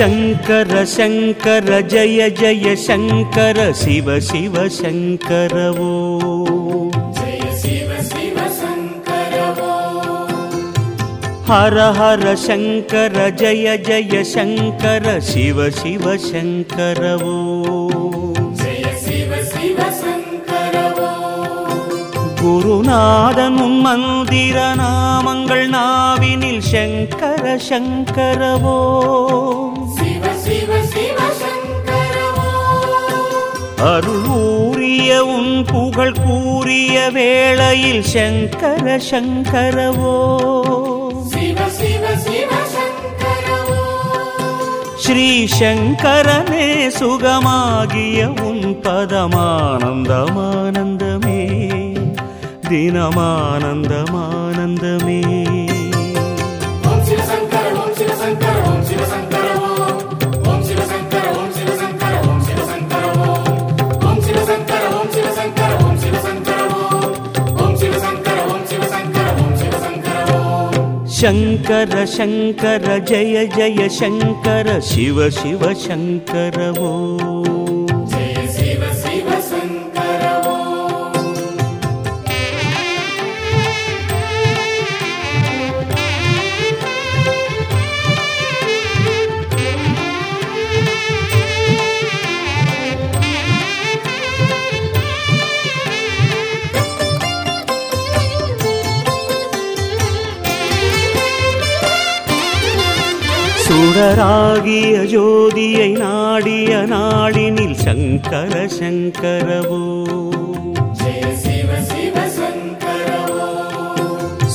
शङ्कर शङ्कर जय जय शङ्कर शिव शिव शङ्करवो जय शिव शिव शङ्करवो हर हर शङ्कर जय जय शङ्कर शिव शिव शङ्करवो जय शिव शिव शङ्करवो गुरुनादनुं मन्दिरनामङ्गल् नाविनिल् शङ्कर शङ्करवो அருளூரிய உன் புகழ் கூறிய வேளையில் சங்கர சங்கரவோ. ஸ்ரீ சங்கரனே சுகமாகிய உன் பதமானந்தமானந்தமே தினமானந்தமானந்தமே. शङ्कर शङ्कर जय जय शङ्कर शिव शिव शङ्कर भो சுடராகிய ஜோதியை நாடிய நாடினில் சங்கர சங்கரவோ.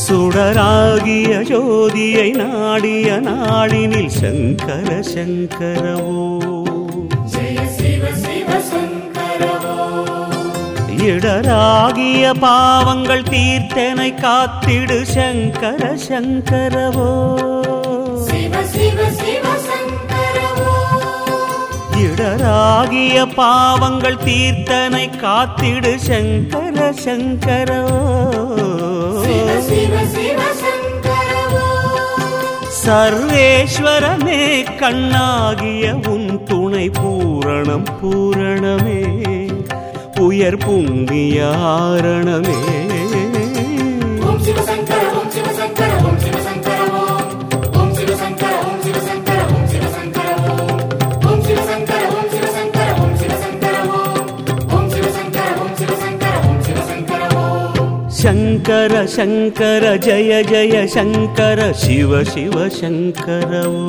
சுடராகிய ஜோதியை நாடிய நாடினில் சங்கர சங்கரவோ. இடராகிய பாவங்கள் தீர்த்தனை காத்திடு சங்கர சங்கரவோ. ஆகிய பாவங்கள் தீர்த்தனை காத்திடு சங்கர சங்கரோ. சர்வேஸ்வரமே கண்ணாகிய உன் துணை பூரணம் பூரணமே. உயர் புண்ணியாரணமே ஓம் சிவசங்கர ஓம் शङ्कर शङ्कर जय जय शङ्कर शिव शिव शङ्कर। शङ्करौ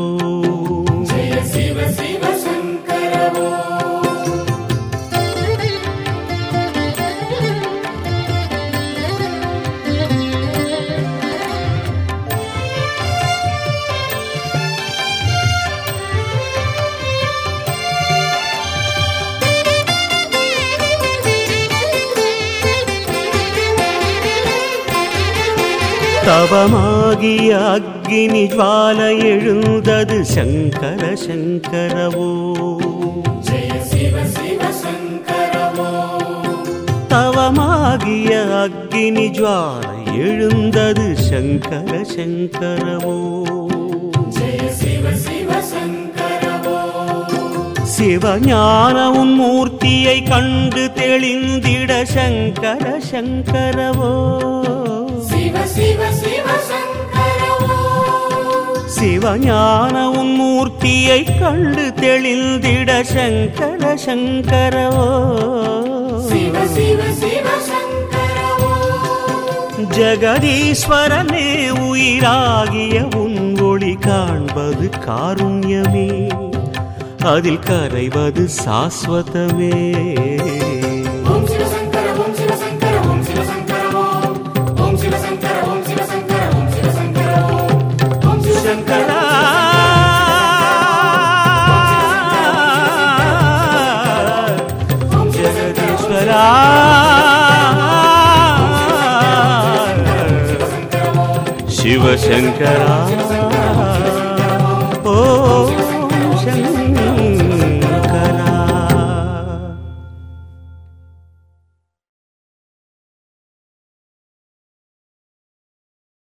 தவமாகிய அக்னி ஜுவால எழுந்தது சங்கர சங்கரவோ. தவமாகிய அக்னி ஜுவால எழுந்தது சங்கர சங்கரவோ. சிவஞானவும் மூர்த்தியை கண்டு தெளிந்திட சங்கர சங்கரவோ. சிவஞான உன் மூர்த்தியை கண்டு தெளிந்திட சங்கர சங்கரவோ? ஜெகதீஸ்வரனே உயிராகிய உன் ஒளி காண்பது காருண்யமே. அதில் கரைவது சாஸ்வதமே. शिवशङ्करा